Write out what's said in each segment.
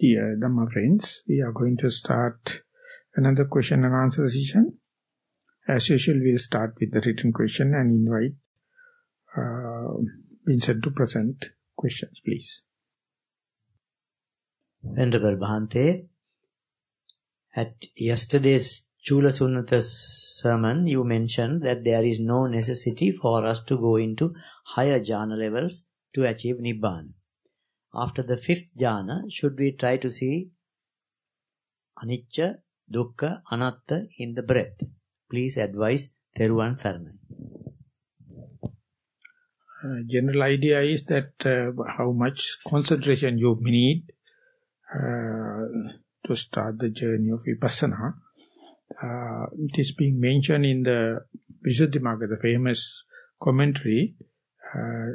Dear Dhamma friends, we are going to start another question and answer session. As usual, we'll start with the written question and invite uh, Vincent to present questions, please. Venerable Bhante, at yesterday's Chula Sunnata sermon, you mentioned that there is no necessity for us to go into higher jhana levels to achieve Nibbana. After the fifth jhana, should we try to see anicca, dukkha, anatta in the breath? Please advise Teruvan Saranai. Uh, general idea is that uh, how much concentration you need uh, to start the journey of Vipassana. Uh, it is being mentioned in the Visuddhimagga, the famous commentary,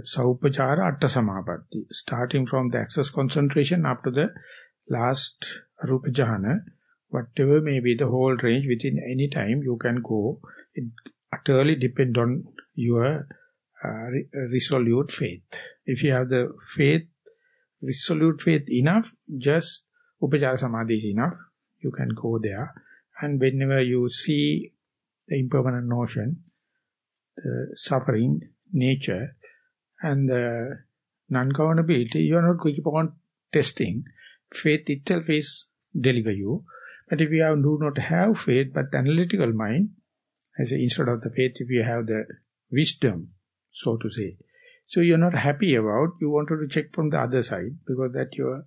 Saupachara Atta Samapatti, starting from the access concentration up to the last Rupa Jhana, whatever may be the whole range within any time you can go. It utterly depends on your uh, re resolute faith. If you have the faith, resolute faith enough, just Upachara Samadhi is enough. You can go there. And whenever you see the impermanent notion, the suffering, nature, and uh, the non-governability, you are not going on testing. Faith itself is deliver you. But if you have, do not have faith, but analytical mind, as instead of the faith, if you have the wisdom, so to say, so you're not happy about, you wanted to check from the other side, because that you're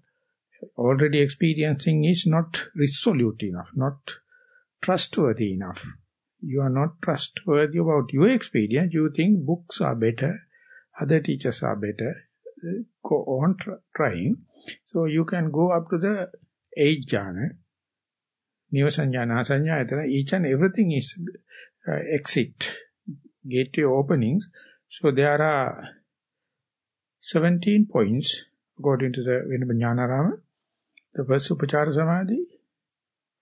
already experiencing is not resolute enough, not trustworthy enough. You are not trustworthy about your experience, you think books are better, other teachers are better, go on tr trying. So you can go up to the eight jhana, Nivasanya, Nasanya, each and everything is uh, exit, gateway openings. So there are 17 points according to the Venerable Jnanarama. The first Upachara Samadhi,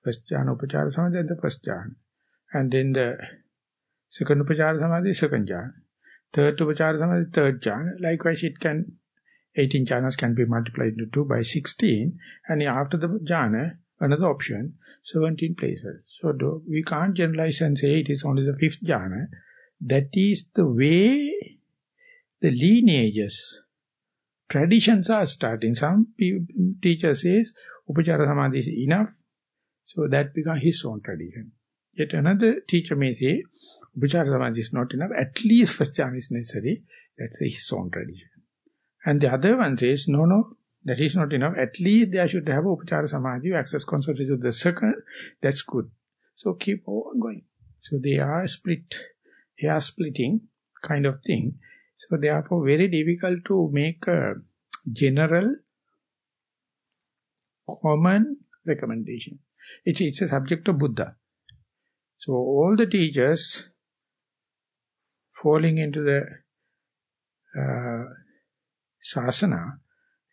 first jhana Upachara Samadhi and the first jhana. And then the second Upachara Samadhi, second jhana. Third Upachara Samadhi, third jhana. Likewise, it can, 18 jhanas can be multiplied into 2 by 16. And after the jhana, another option, 17 places. So do, we can't generalize and say it is only the fifth jhana. That is the way the lineages, traditions are starting. Some teacher says, Upachara Samadhi is enough. So that becomes his own tradition. Yet another teacher may say, Upachara Samadhi is not enough, at least first is necessary. That's his own tradition. And the other one says, no, no, that is not enough. At least they should have Upachara Samadhi, access concentration to the second. That's good. So keep on going. So they are split, they are splitting kind of thing. So therefore very difficult to make a general, common recommendation. It's, it's a subject of Buddha. So all the teachers falling into the uh, sasana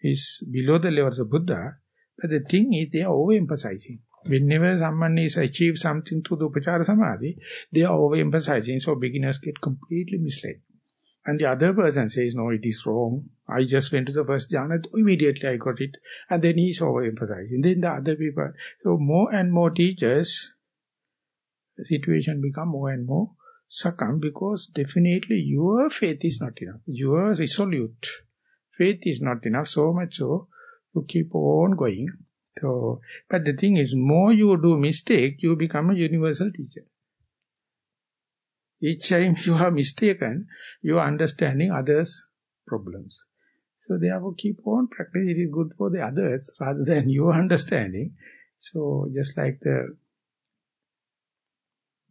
is below the level of Buddha, but the thing is they are overemphasizing. Whenever someone is achieved something through the Upachara Samadhi, they are overemphasizing, so beginners get completely misled. And the other person says, no, it is wrong. I just went to the first jhana, immediately I got it. And then he's overemphasizing. Then the other people. So more and more teachers, the situation become more and more succumb because definitely your faith is not enough. Your resolute faith is not enough, so much so, you keep on going. So, but the thing is, more you do mistake, you become a universal teacher. Each time you are mistaken, you are understanding others' problems. So therefore keep on practice. It is good for the others rather than your understanding. So just like the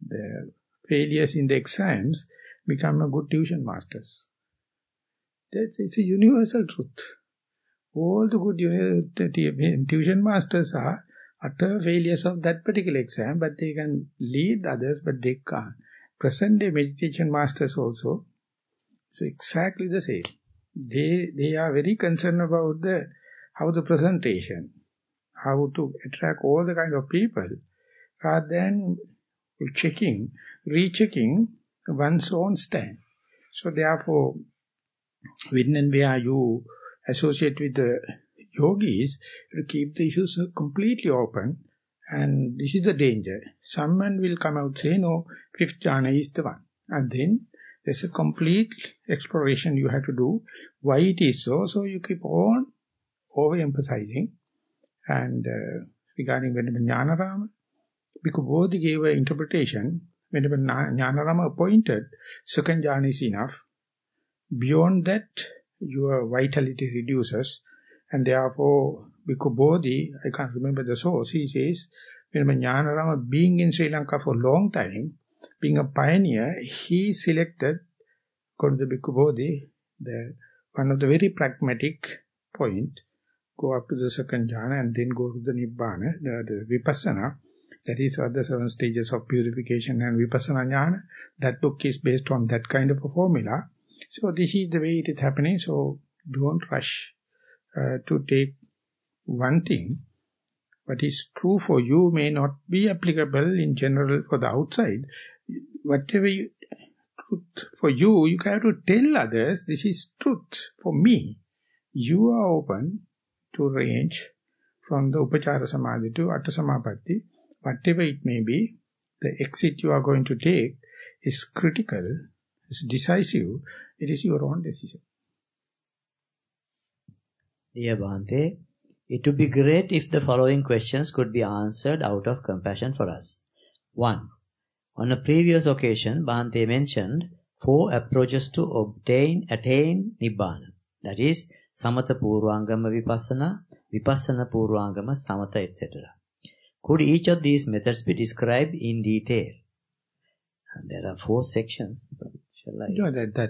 the failures in the exams become a good tuition masters. That's it's a universal truth. All the good tuition masters are utter failures of that particular exam, but they can lead others, but they can't. Present day meditation masters also, it's exactly the same. They they are very concerned about the how the presentation, how to attract all the kind of people, rather than checking, rechecking one's own stand. So therefore, when and where you associate with the yogis you keep the issues completely open and this is the danger. Someone will come out say, no, fifth jhana is the one. And then there's a complete exploration you have to do. Why it is so? So you keep on overemphasizing. And uh, regarding Venerable Jnanarama, because gave an interpretation. Venerable Jnanarama appointed, second jhana is enough. Beyond that, your vitality reduces. And therefore, Bhikkhu Bodhi, I can't remember the source, he says, when Jnanarama being in Sri Lanka for a long time, being a pioneer, he selected, according to Bhikkhu Bodhi, the, one of the very pragmatic point, go up to the second jhana and then go to the Nibbana, the, the Vipassana, that is what the seven stages of purification and Vipassana jhana. That book is based on that kind of a formula. So this is the way it is happening, so don't rush uh, to take one thing, what is true for you may not be applicable in general for the outside. Whatever you, truth for you, you have to tell others, this is truth for me. You are open to range from the Upachara Samadhi to Atta Samapatti. Whatever it may be, the exit you are going to take is critical, is decisive. It is your own decision. Dear Bhante, it would be great if the following questions could be answered out of compassion for us. 1. On a previous occasion, Bhante mentioned four approaches to obtain, attain Nibbana. That is, Samatha Purvangama Vipassana, Vipassana Purvangama Samatha, etc. Could each of these methods be described in detail? And there are four sections. Shall I? No, that, that,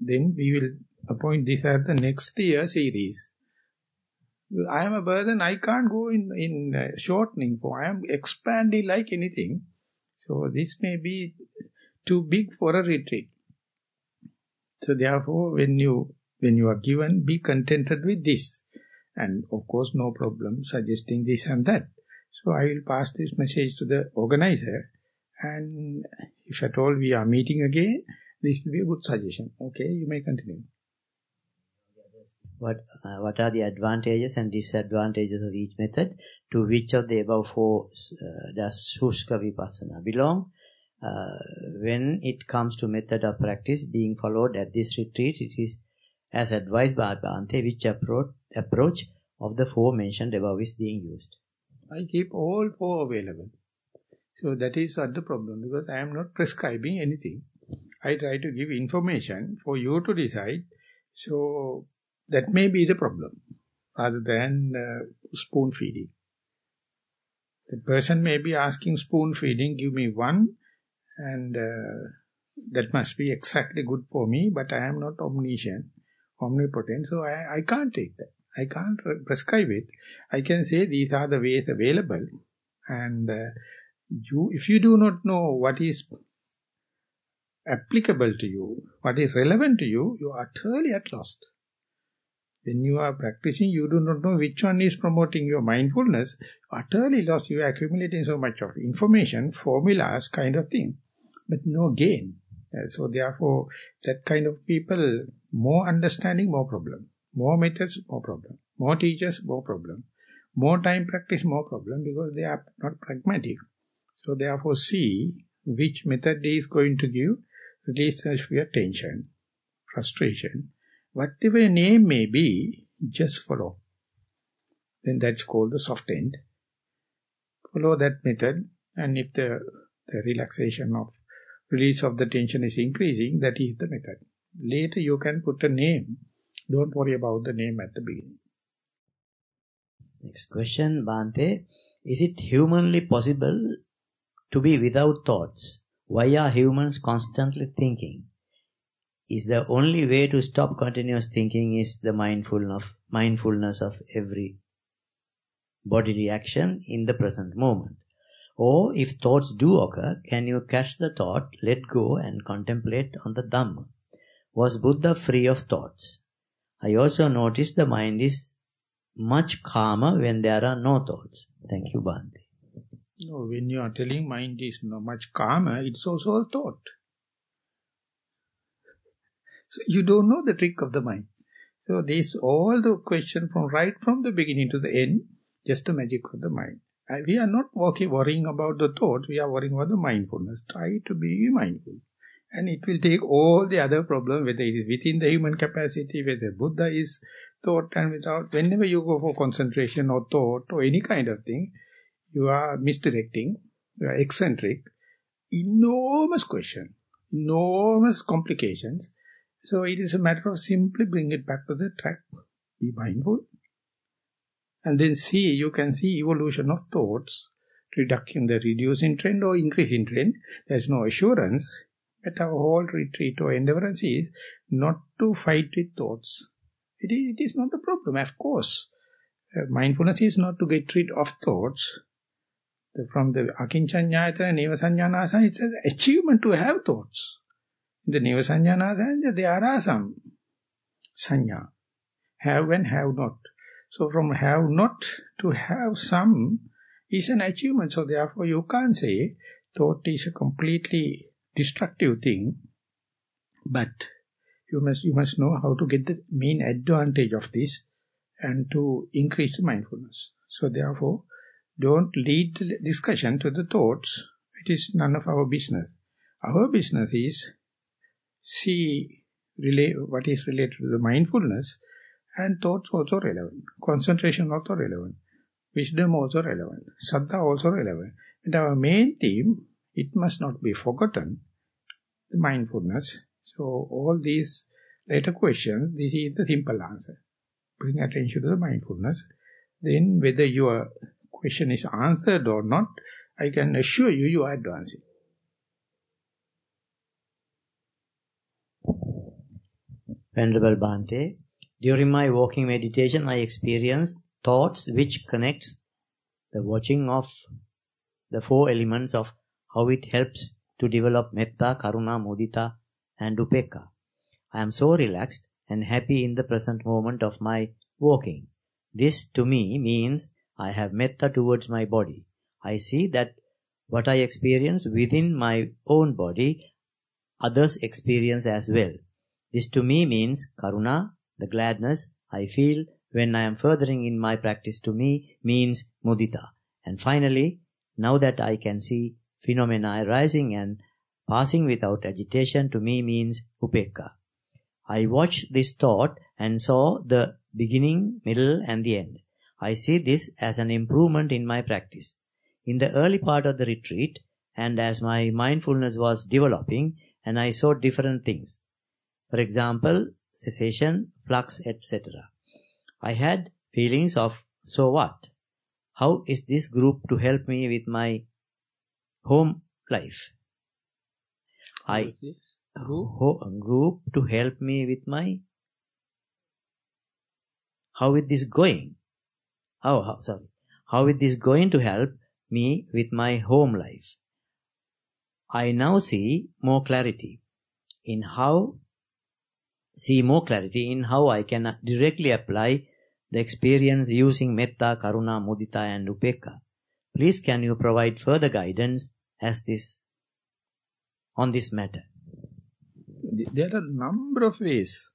then we will appoint this as the next year series. I am a burden, I can't go in, in uh, shortening for, I am expanding like anything. So this may be too big for a retreat. So therefore, when you, when you are given, be contented with this. And of course, no problem suggesting this and that. So I will pass this message to the organizer. And if at all we are meeting again, this will be a good suggestion. Okay, you may continue what uh, what are the advantages and disadvantages of each method, to which of the above four uh, does Shushka Vipassana belong. Uh, when it comes to method of practice being followed at this retreat, it is as advised by Bhante which approach, approach of the four mentioned above is being used. I keep all four available. So that is not the problem because I am not prescribing anything. I try to give information for you to decide. So that may be the problem, rather than uh, spoon feeding. The person may be asking spoon feeding, give me one, and uh, that must be exactly good for me, but I am not omniscient, omnipotent, so I, I can't take that. I can't prescribe it. I can say these are the ways available, and uh, you, if you do not know what is applicable to you, what is relevant to you, you are utterly at lost. When you are practicing, you do not know which one is promoting your mindfulness. Utterly lost, you are accumulating so much of information, formulas, kind of thing, but no gain. Uh, so therefore, that kind of people, more understanding, more problem. More methods, more problem. More teachers, more problem. More time practice, more problem, because they are not pragmatic. So therefore, see which method is going to give release of your tension, frustration, Whatever name may be, just follow. Then that's called the soft end. Follow that method and if the, the relaxation of release of the tension is increasing, that is the method. Later you can put a name. Don't worry about the name at the beginning. Next question, Bhante. Is it humanly possible to be without thoughts? Why are humans constantly thinking? is the only way to stop continuous thinking is the mindfulness of, mindfulness of every bodily action in the present moment. Or if thoughts do occur, can you catch the thought, let go and contemplate on the Dhamma? Was Buddha free of thoughts? I also noticed the mind is much calmer when there are no thoughts. Thank you, Bhante. No, when you are telling mind is no much calmer, it's also a thought. So you don't know the trick of the mind. So this all the question from right from the beginning to the end, just the magic of the mind. We are not worrying about the thought, we are worrying about the mindfulness. Try to be mindful. And it will take all the other problems, whether it is within the human capacity, whether Buddha is thought and without, whenever you go for concentration or thought or any kind of thing, you are misdirecting, you are eccentric, enormous question, enormous complications. So it is a matter of simply bring it back to the track, be mindful, and then see, you can see evolution of thoughts, reducing the reducing trend or increasing trend. There is no assurance, but our whole retreat or endeavor is not to fight with thoughts. It is, it is not a problem, of course. Uh, mindfulness is not to get rid of thoughts. The, from the Akinchanyayatana, Neva it's an achievement to have thoughts. In the Neva there are some sanya. Have and have not. So from have not to have some is an achievement. So therefore you can't say thought is a completely destructive thing. But you must, you must know how to get the main advantage of this and to increase the mindfulness. So therefore, don't lead the discussion to the thoughts. It is none of our business. Our business is see relate, what is related to the mindfulness and thoughts also relevant. Concentration also relevant. Wisdom also relevant. Saddha also relevant. And our main theme, it must not be forgotten, the mindfulness. So all these later questions, this is the simple answer. Bring attention to the mindfulness. Then whether your question is answered or not, I can assure you, you are advancing. Venerable Bhante, during my walking meditation, I experienced thoughts which connects the watching of the four elements of how it helps to develop metta, karuna, mudita and upekka. I am so relaxed and happy in the present moment of my walking. This to me means I have metta towards my body. I see that what I experience within my own body, others experience as well. This to me means karuna, the gladness I feel when I am furthering in my practice to me means mudita. And finally, now that I can see phenomena arising and passing without agitation to me means upekka. I watched this thought and saw the beginning, middle and the end. I see this as an improvement in my practice. In the early part of the retreat and as my mindfulness was developing and I saw different things. For example, cessation, flux, etc. I had feelings of, so what? How is this group to help me with my home life? I ho, group to help me with my how is this going? How, how sorry. How is this going to help me with my home life? I now see more clarity in how see more clarity in how I can directly apply the experience using metta, karuna, mudita and upekka. Please can you provide further guidance as this on this matter? There are a number of ways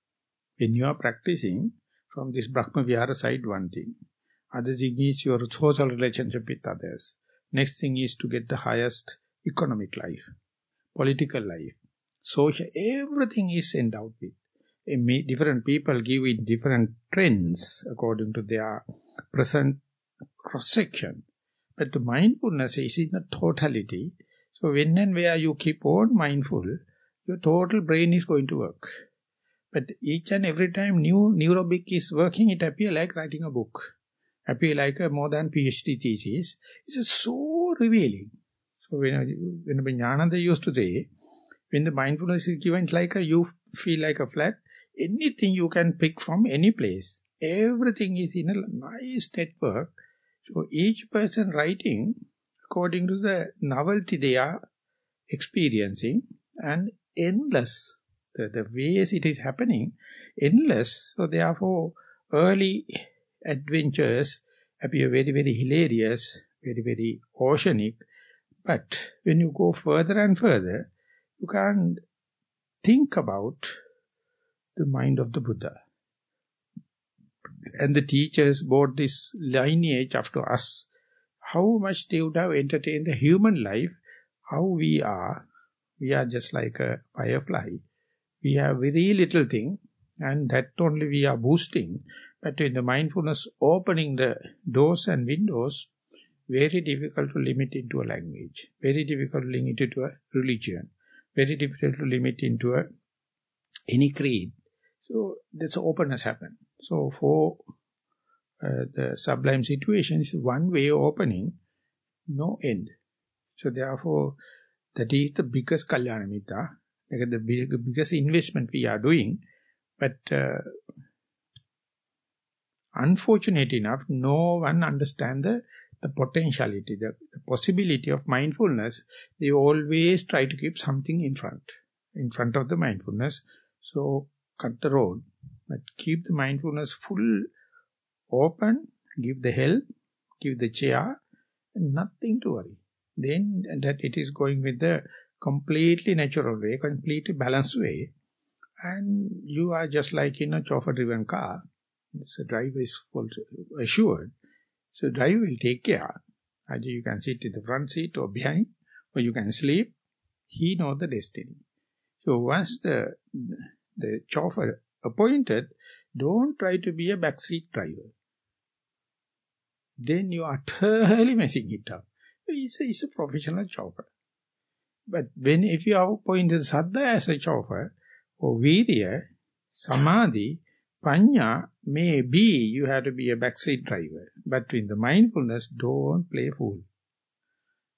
when you are practicing from this Brahma Vihara side one thing. Other thing is your social relationship with others. Next thing is to get the highest economic life, political life. Social, everything is sent out with different people give it different trends according to their present cross-section. But the mindfulness is in a totality. So when and where you keep on mindful, your total brain is going to work. But each and every time new neurobic is working, it appears like writing a book. Appear like a more than PhD thesis. It's so revealing. So when, when Jnananda used to say, when the mindfulness is given, it's like a, you feel like a flat, anything you can pick from any place. Everything is in a nice network. So each person writing according to the novelty they are experiencing and endless. The, the ways it is happening, endless. So therefore, early adventures appear very, very hilarious, very, very oceanic. But when you go further and further, you can't think about the mind of the Buddha. And the teachers brought this lineage after us, how much they would have entertained the human life, how we are. We are just like a firefly. We have very little thing, and that only we are boosting. But in the mindfulness, opening the doors and windows, very difficult to limit into a language, very difficult to limit into a religion, very difficult to limit into a any creed. So this openness happen. So for uh, the sublime situation is one way opening, no end. So therefore, that is the biggest kalyana mitta, like the big, biggest investment we are doing. But uh, unfortunate enough, no one understands the, the potentiality, the, the possibility of mindfulness. They always try to keep something in front, in front of the mindfulness. So cut the road, but keep the mindfulness full open, give the help, give the chair, and nothing to worry. Then that it is going with the completely natural way, completely balanced way, and you are just like in a chauffeur-driven car. The driver is assured. So driver will take care. Either you can sit in the front seat or behind, or you can sleep. He knows the destiny. So once the the chauffeur appointed, don't try to be a backseat driver. Then you are totally messing it up. It's a, it's a professional chauffeur. But when if you are appointed Saddha as a chauffeur, or Virya, Samadhi, Panya, maybe you have to be a backseat driver. But in the mindfulness, don't play fool.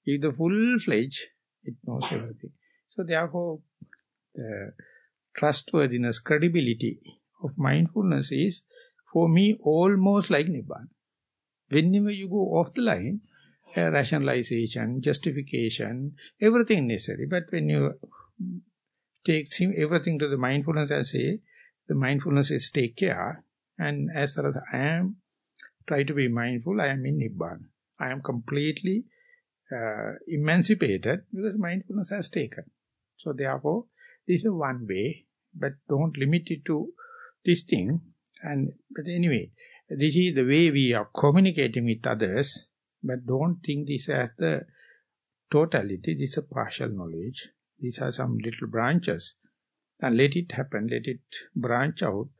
If the full-fledged, it knows everything. So therefore, the trustworthiness, credibility of mindfulness is, for me, almost like Nibbana. Whenever you go off the line, uh, rationalization, justification, everything necessary. But when you take everything to the mindfulness and say, the mindfulness is take care, and as far as I am, try to be mindful, I am in Nibbana. I am completely uh, emancipated because mindfulness has taken. So therefore, this is one way, but don't limit it to this thing. And But anyway, this is the way we are communicating with others, but don't think this as the totality. This is a partial knowledge. These are some little branches. And let it happen, let it branch out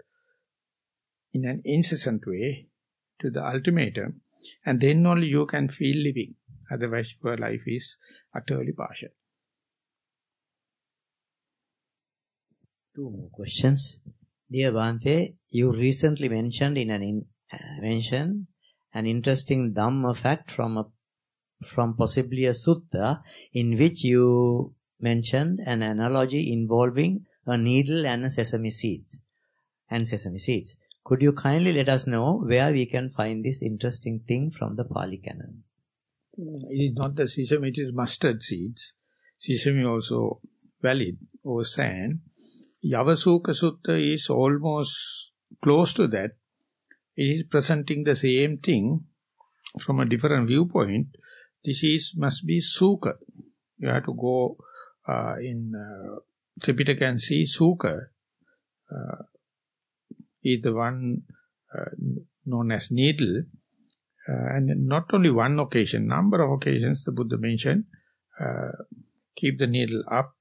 in an incessant way to the ultimatum. And then only you can feel living. Otherwise your life is utterly partial. Two more questions. Dear Bhante, you recently mentioned in an in, uh, mention an interesting Dhamma fact from a from possibly a sutta in which you mentioned an analogy involving a needle and a sesame seeds and sesame seeds. Could you kindly let us know where we can find this interesting thing from the Pali Canon? It is not the sesame, it is mustard seeds. Sesame also valid or sand. Yavasuka Sutta is almost close to that. It is presenting the same thing from a different viewpoint. This is must be Sukha. You have to go uh, in uh, Tripitaka and see Sukha. Uh, is the one uh, known as needle. Uh, and not only one occasion, number of occasions the Buddha mentioned, uh, keep the needle up,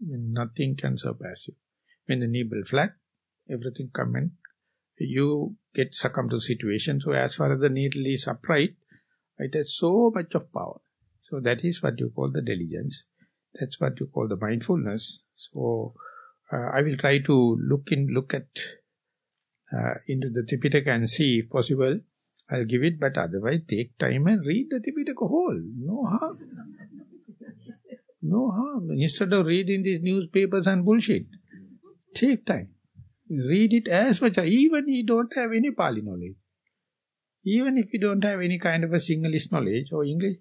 nothing can surpass you. When the needle flat, everything come in, you get succumb to situation. So as far as the needle is upright, it has so much of power. So that is what you call the diligence. That's what you call the mindfulness. So uh, I will try to look in, look at uh, into the Tipitaka and see if possible. I'll give it, but otherwise take time and read the Tipitaka whole. No harm. No harm. Instead of reading these newspapers and bullshit, take time. Read it as much, as even you don't have any Pali knowledge. Even if you don't have any kind of a Sinhalese knowledge or English,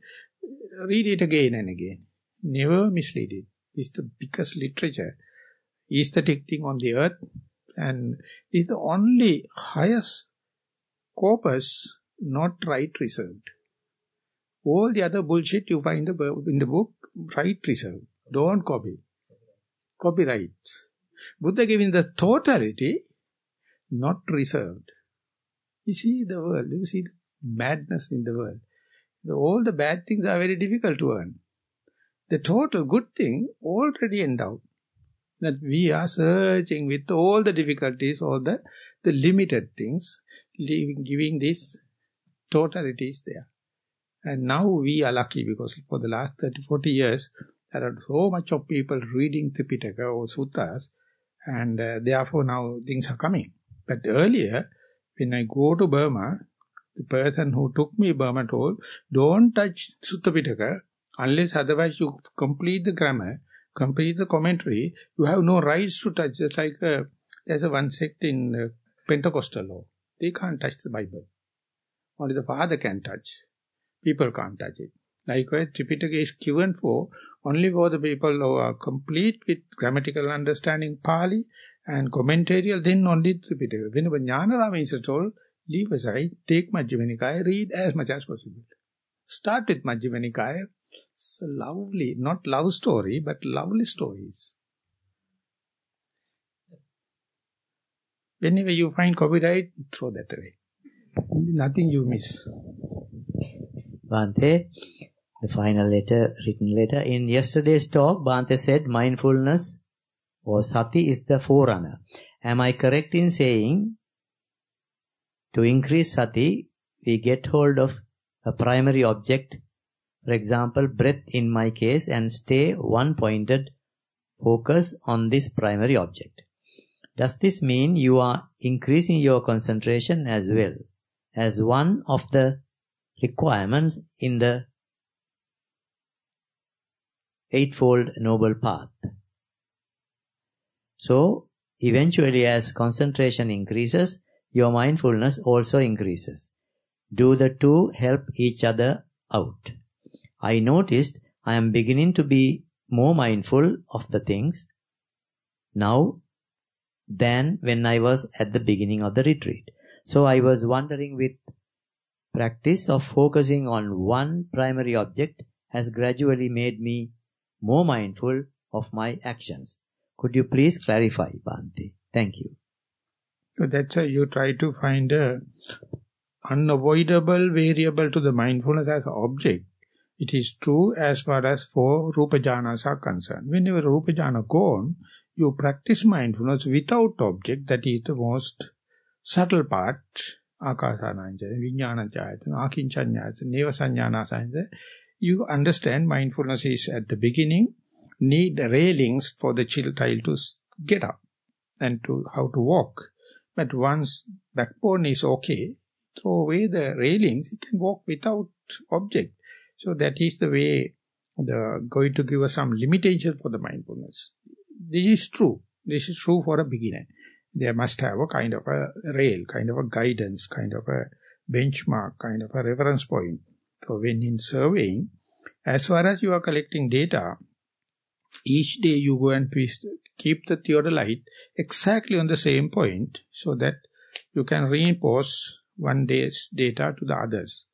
read it again and again. Never mislead it. It's the biggest literature, aesthetic thing on the earth, and it's the only highest corpus not right reserved. All the other bullshit you find in the book, right reserved. Don't copy. Copyright. Buddha giving the totality, not reserved. You see the world, you see the madness in the world. The, all the bad things are very difficult to earn. The total good thing already endowed. That we are searching with all the difficulties, all the, the limited things, leaving, giving this totality is there. And now we are lucky because for the last 30, 40 years, there are so much of people reading Tripitaka or Suttas, and uh, therefore now things are coming. But earlier, when I go to Burma, the person who took me Burma told, don't touch Sutta Pitaka unless otherwise you complete the grammar, complete the commentary, you have no rights to touch. Just like uh, there's a one sect in uh, Pentecostal law. They can't touch the Bible. Only the father can touch. People can't touch it. Likewise, Tripitaka is given for only for the people who are complete with grammatical understanding Pali and commentarial, then only Tripitaka. Whenever Jnanarama is told, leave aside, take Majjhima Nikaya, read as much as possible. Start with Majjhima Nikaya. It's a lovely, not love story, but lovely stories. Whenever you find copyright, throw that away. Nothing you miss. Bhante, the final letter, written letter. In yesterday's talk, Bhante said mindfulness or sati is the forerunner. Am I correct in saying to increase sati, we get hold of a primary object, for example, breath in my case, and stay one pointed focus on this primary object. Does this mean you are increasing your concentration as well as one of the requirements in the Eightfold Noble Path? So, eventually as concentration increases, your mindfulness also increases. Do the two help each other out? I noticed I am beginning to be more mindful of the things now than when I was at the beginning of the retreat. So I was wondering with practice of focusing on one primary object has gradually made me more mindful of my actions. Could you please clarify, Bhante? Thank you. So that's why you try to find a unavoidable variable to the mindfulness as object. It is true as far as four Rupa Jhanas are concerned. Whenever Rupa Jhana gone, you practice mindfulness without object, that is the most subtle part, Akasananja, Vijnanajayatana, Akinchanyayatana, Nevasanyana You understand mindfulness is at the beginning, need railings for the child to get up and to how to walk. But once backbone is okay, throw away the railings, you can walk without object. So that is the way the going to give us some limitation for the mindfulness. This is true. This is true for a beginner. They must have a kind of a rail, kind of a guidance, kind of a benchmark, kind of a reference point. When in surveying, as far as you are collecting data, each day you go and keep the theodolite exactly on the same point so that you can reinforce one day's data to the others.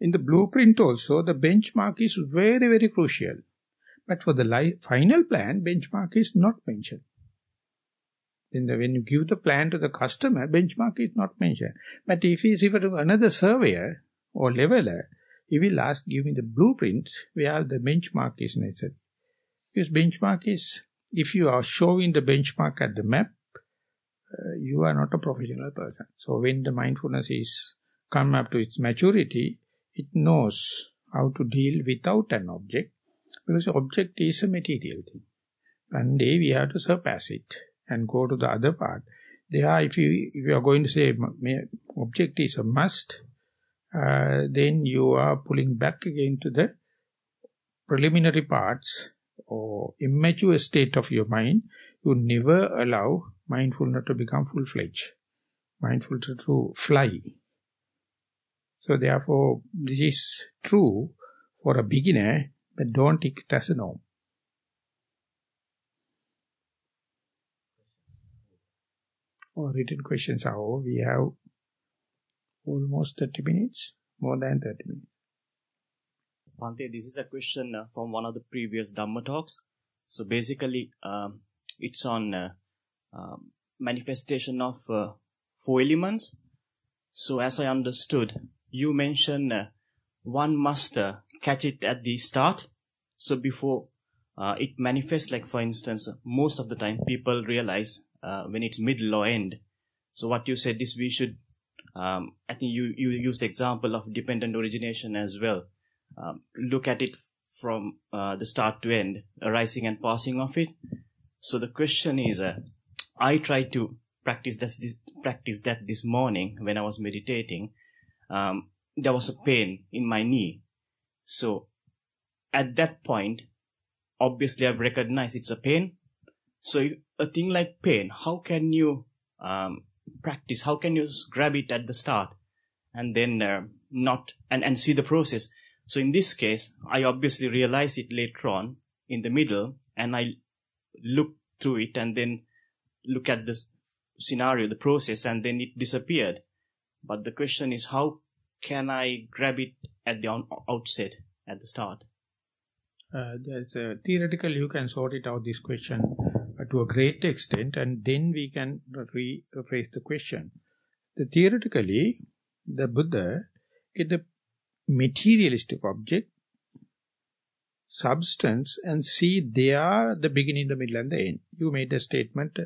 In the blueprint also, the benchmark is very, very crucial. But for the final plan, benchmark is not mentioned. When, the, when you give the plan to the customer, benchmark is not mentioned. But if he is to another surveyor or leveler, he will ask, give me the blueprint where the benchmark is necessary. Because benchmark is, if you are showing the benchmark at the map, uh, you are not a professional person. So when the mindfulness is come up to its maturity, it knows how to deal without an object, because object is a material thing. One day we have to surpass it and go to the other part. There, if you, if you are going to say object is a must, uh, then you are pulling back again to the preliminary parts or immature state of your mind, you never allow mindfulness to become full-fledged. Mindfulness to fly. So therefore, this is true for a beginner, but don't take it as a norm. Or written questions are over. We have almost 30 minutes, more than 30 minutes. Bhante, this is a question uh, from one of the previous Dhamma talks. So basically, um, it's on uh, uh, manifestation of uh, four elements. So as I understood, you mentioned uh, one must uh, catch it at the start. So before it manifests, like for instance, most of the time people realize when it's middle or end. So what you said is we should, um, I think you, you used the example of dependent origination as well. Um, look at it from uh, the start to end, arising and passing of it. So the question is, uh, I tried to practice this, this, practice that this morning when I was meditating. Um, there was a pain in my knee. So at that point, obviously I've recognized it's a pain. So a thing like pain, how can you um, practice? How can you grab it at the start and then uh, not and, and see the process? So in this case, I obviously realized it later on in the middle and I look through it and then look at the scenario, the process, and then it disappeared. But the question is, how can I grab it at the outset, at the start? Uh, theoretically, you can sort it out this question Uh, to a great extent, and then we can rephrase the question. The theoretically, the Buddha get the materialistic object, substance, and see they are the beginning, the middle, and the end. You made a statement,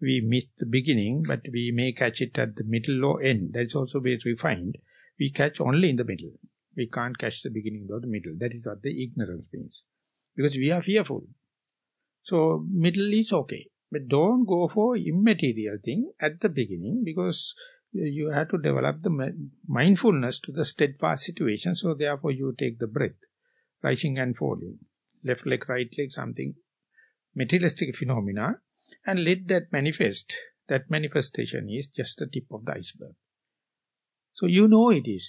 we missed the beginning, but we may catch it at the middle or end. That's also refined. We find we catch only in the middle. We can't catch the beginning or the middle. That is what the ignorance means. Because we are fearful. So, middle is okay. But don't go for immaterial thing at the beginning because you have to develop the mindfulness to the steadfast situation. So, therefore, you take the breath, rising and falling. Left leg, right leg, something materialistic phenomena and let that manifest. That manifestation is just the tip of the iceberg. So you know it is.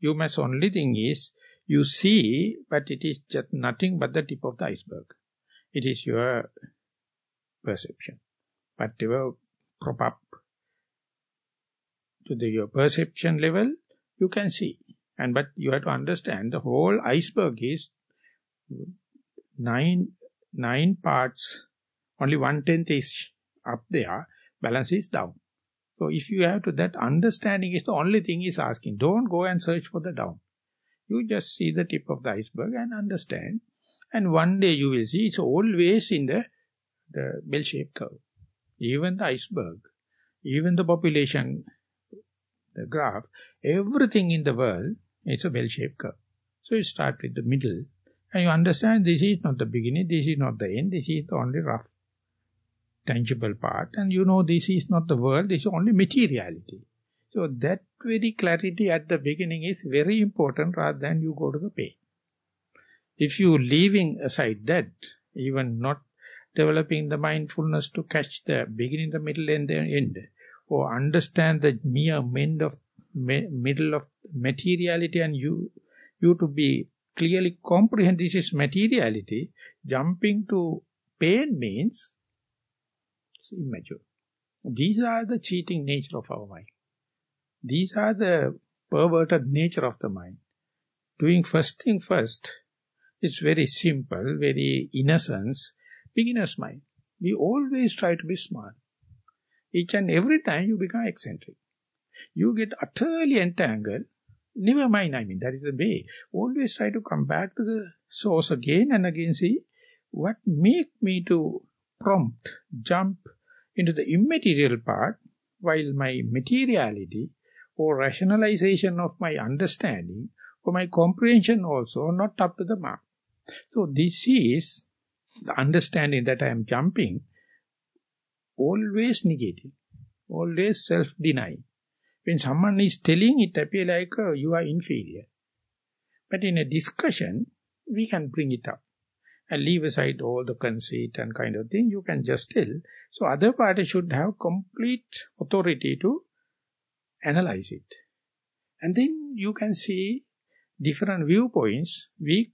You must only thing is, you see, but it is just nothing but the tip of the iceberg. It is your perception. Whatever prop up to the, your perception level, you can see. And but you have to understand the whole iceberg is nine nine parts only one-tenth is up there, balance is down. So if you have to, that understanding is the only thing is asking. Don't go and search for the down. You just see the tip of the iceberg and understand. And one day you will see it's always in the, the bell-shaped curve. Even the iceberg, even the population, the graph, everything in the world is a bell-shaped curve. So you start with the middle and you understand this is not the beginning, this is not the end, this is the only rough tangible part and you know this is not the world, this is only materiality. So that very clarity at the beginning is very important rather than you go to the pain. If you leaving aside that, even not developing the mindfulness to catch the beginning, the middle and the end, or understand the mere of middle of materiality and you you to be clearly comprehend this is materiality, jumping to pain means it's immature. These are the cheating nature of our mind. These are the perverted nature of the mind. Doing first thing first, it's very simple, very innocence, beginner's mind. We always try to be smart. Each and every time you become eccentric. You get utterly entangled. Never mind, I mean, that is the way. Always try to come back to the source again and again, see what make me to prompt, jump into the immaterial part, while my materiality or rationalization of my understanding or my comprehension also not up to the mark. So this is the understanding that I am jumping, always negating, always self-denying. When someone is telling it appear like uh, you are inferior. But in a discussion, we can bring it up and leave aside all the conceit and kind of thing, you can just tell. So other party should have complete authority to analyze it. And then you can see different viewpoints, weak,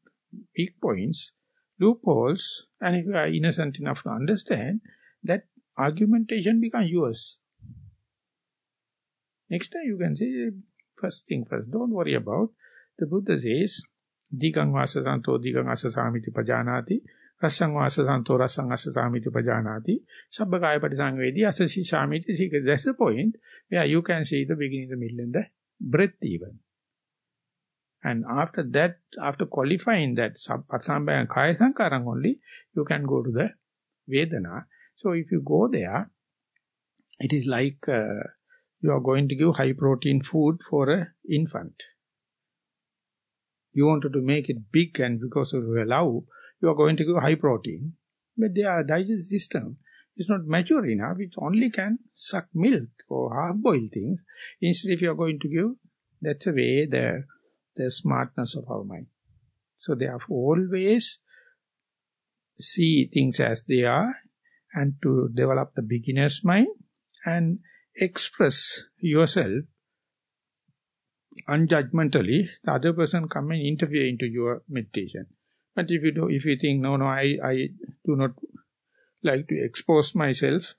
weak points, loopholes, and if you are innocent enough to understand, that argumentation becomes yours. Next time you can say, first thing first, don't worry about. The Buddha says, Dikang vasa santo dikang asa samiti pajanati, rasanga vasa santo rasanga asa samiti pajanati, sabbakaya asa si samiti. That's the point where you can see the beginning, the middle, and the breath even. And after that, after qualifying that Pasambaya and Kaya only, you can go to the Vedana. So if you go there, it is like uh, you are going to give high protein food for an infant. You wanted to make it big and because of love, you are going to give high protein. But their digestive system is not mature enough, it only can suck milk or half-boiled things. Instead, if you are going to give, that's the way the, the smartness of our mind. So therefore, always see things as they are and to develop the beginner's mind and express yourself unjudgmentally, the other person come and interfere into your meditation. But if you do, if you think, no, no, I, I do not like to expose myself,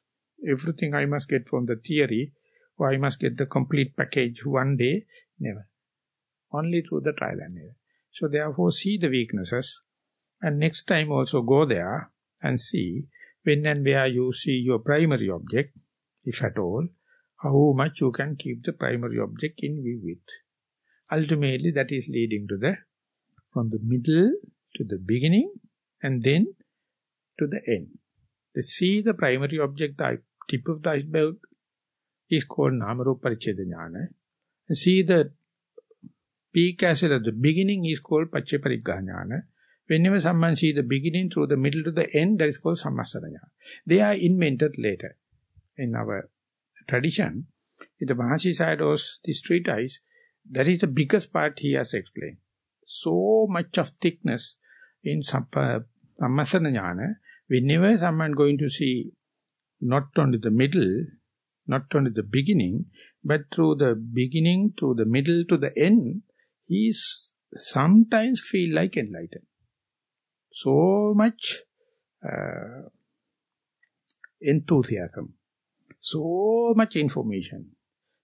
everything I must get from the theory, or I must get the complete package one day, never. Only through the trial and error. So therefore see the weaknesses, and next time also go there and see when and where you see your primary object, if at all, how much you can keep the primary object in view with. Ultimately, that is leading to the, from the middle to the beginning, and then to the end. To see the primary object, the tip of the iceberg, is called Namarupa Paricheda see the peak at the beginning is called Pacheparigga Jnana. Whenever someone see the beginning through the middle to the end, that is called Sammasana They are invented later in our tradition, in the Mahasi Sayadaw's, this treatise, that is the biggest part he has explained. So much of thickness in uh, Sammasana Jnana, whenever someone going to see not only the middle, not only the beginning, but through the beginning, through the middle, to the end, he sometimes feel like enlightened. So much uh, enthusiasm so much information,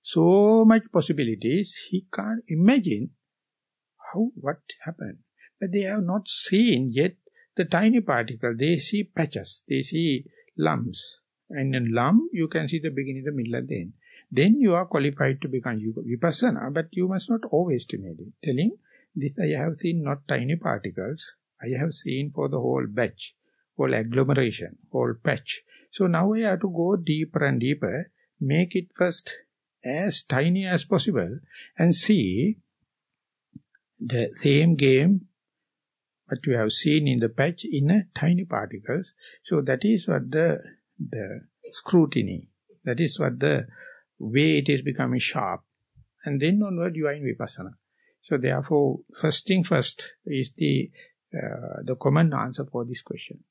so much possibilities, he can't imagine how, what happened. But they have not seen yet the tiny particle. They see patches, they see lumps. And in lump, you can see the beginning, the middle, and the end. Then you are qualified to become vipassana, but you must not overestimate it. Telling, this I have seen not tiny particles, I have seen for the whole batch, whole agglomeration, whole patch. So now we have to go deeper and deeper, make it first as tiny as possible and see the same game what you have seen in the patch in a tiny particles. So that is what the, the scrutiny, that is what the way it is becoming sharp. And then onward you are in Vipassana. So therefore, first thing first is the, uh, the common answer for this question.